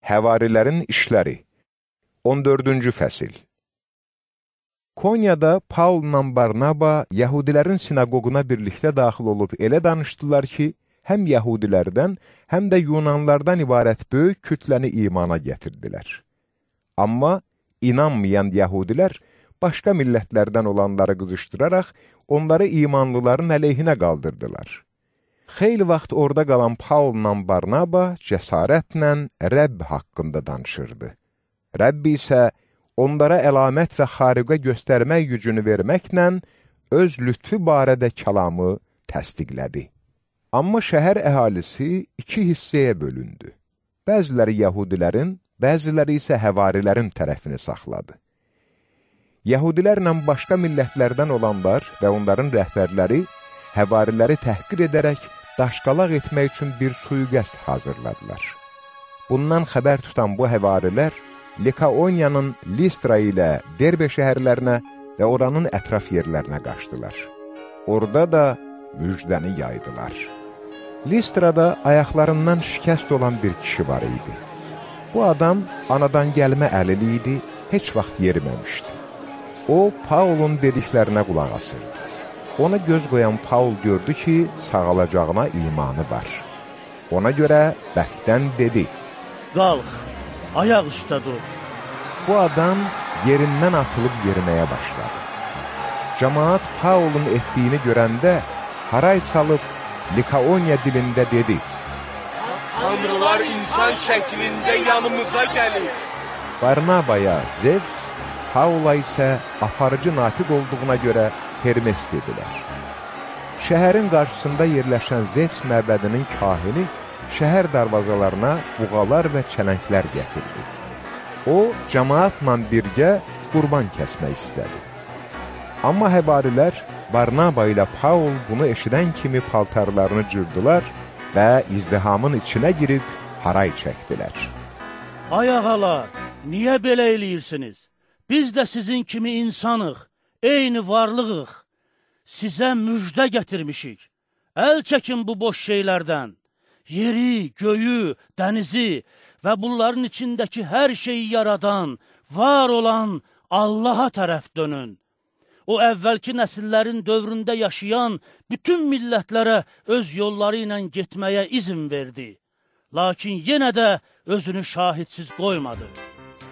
Həvarilərin işləri 14-cü fəsil Konyada Paulla Barnaba yəhudilərin sinagoguna birlikdə daxil olub elə danışdılar ki, həm yəhudilərdən, həm də yunanlardan ibarət böyük kütləni imana gətirdilər. Amma inanmayan yəhudilər başqa millətlərdən olanları qızışdıraraq, onları imanlıların əleyhinə qaldırdılar. Xeyli vaxt orada qalan Paulla Barnaba cəsarətlə Rəbb haqqında danışırdı. Rəbb isə onlara əlamət və xariqə göstərmək gücünü verməklə öz lütfü barədə kəlamı təsdiqlədi. Amma şəhər əhalisi iki hissəyə bölündü. Bəziləri yəhudilərin, bəziləri isə həvarilərin tərəfini saxladı. Yəhudilərlə başqa millətlərdən olanlar və onların rəhbərləri həvariləri təhqir edərək daşqalaq etmək üçün bir suiqəst hazırladılar. Bundan xəbər tutan bu həvarilər Likaoniyanın Listra ilə Derbe şəhərlərinə və oranın ətraf yerlərinə qaçdılar. Orada da müjdəni yaydılar. Listrada ayaqlarından şikəst olan bir kişi var idi. Bu adam anadan gəlmə əlili idi, heç vaxt yeriməmişdi. O, Paulun dediklərinə qulaq asırdı. Ona göz qoyan Paul gördü ki, sağalacağına imanı var. Ona görə bəkdən dedi, Qalx, ayaq üstə dur. Bu adam yerindən atılıb yeriməyə başladı. Cəmaat Paulun etdiyini görəndə haray salıb Likaoniya dilində dedi, Tanrılar insan şəklində yanımıza gəlir. Barnabaya Zevs, Paula isə aparıcı natiq olduğuna görə Hermes dedilər. Şəhərin qarşısında yerləşən Zevs məbədinin kahini şəhər darvazalarına buğalar və çələnglər gətirdi. O, cəmaatla birgə qurban kəsmək istədi. Amma həbarilər Barnaba ilə Paul bunu eşidən kimi paltarlarını cırdılar və izdihamın içinə girib haray çəkdilər. Ay ağalar, niyə belə eləyirsiniz? Biz də sizin kimi insanıq, eyni varlığıq. Sizə müjdə gətirmişik. Əl çəkin bu boş şeylərdən. Yeri, göyü, dənizi və bunların içindəki hər şeyi yaradan, var olan Allaha tərəf dönün. O əvvəlki nəsillərin dövründə yaşayan bütün millətlərə öz yolları ilə getməyə izin verdi. Lakin yenə də özünü şahidsiz qoymadı.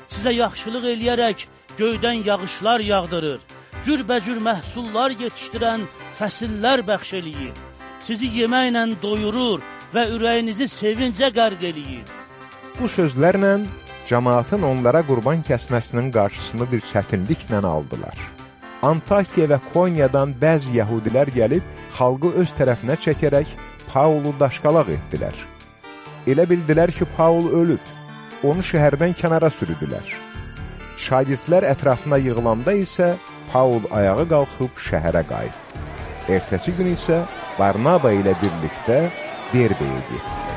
Sizə yaxşılıq eləyərək göydən yağışlar yağdırır, cürbəcür məhsullar yetişdirən fəsillər bəxş eləyir. Sizi yeməklə doyurur və ürəyinizi sevincə qərq eləyir. Bu sözlərlə cəmaatın onlara qurban kəsməsinin qarşısını bir çətinliklə aldılar. Antakiya və Konyadan bəzi yəhudilər gəlib, xalqı öz tərəfinə çəkərək Paulu daşqalaq etdilər. Elə bildilər ki, Paul ölüb, onu şəhərdən kənara sürüdülər. Şagirdlər ətrafına yığılanda isə Paul ayağı qalxıb şəhərə qayıtdı. Ertəsi gün isə Barnaba ilə birlikdə Derbeyə getdi.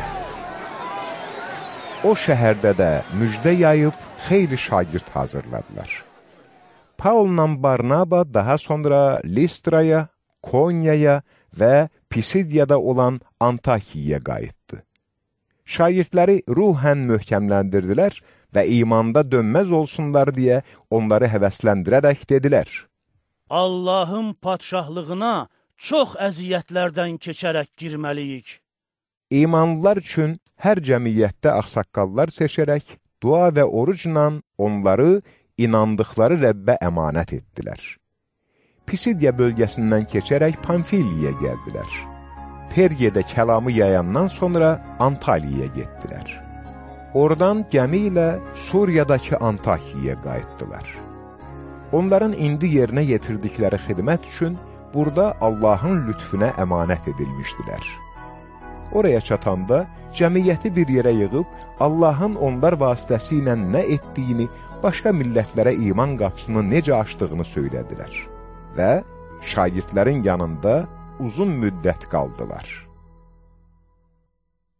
O şəhərdə də müjdə yayıb xeyli şagird hazırladılar. Paulla Barnaba daha sonra Listraya, Konyaya və Pisidiyada olan Antakiyaya qayıtdı. Şagirdləri ruhən möhkəmləndirdilər və imanda dönməz olsunlar deyə onları həvəsləndirərək dedilər. Allahın padşahlığına çox əziyyətlərdən keçərək girməliyik. İmanlılar üçün hər cəmiyyətdə axsaqqallar seçərək, dua və orucla onları inandıqları Rəbbə əmanət etdilər. Pisidiya bölgəsindən keçərək Pamfiliyaya gəldilər. Pergedə kəlamı yayandan sonra Antaliyaya getdilər. Oradan gəmi ilə Suriyadakı Antakiyaya qayıtdılar. Onların indi yerinə yetirdikləri xidmət üçün burada Allahın lütfüne əmanət edilmişdilər. Oraya çatanda cəmiyyəti bir yerə yığıb, Allahın onlar vasitəsilə nə etdiyini, başqa millətlərə iman qapısını necə açdığını söylədilər və şagirdlərin yanında uzun müddət qaldılar.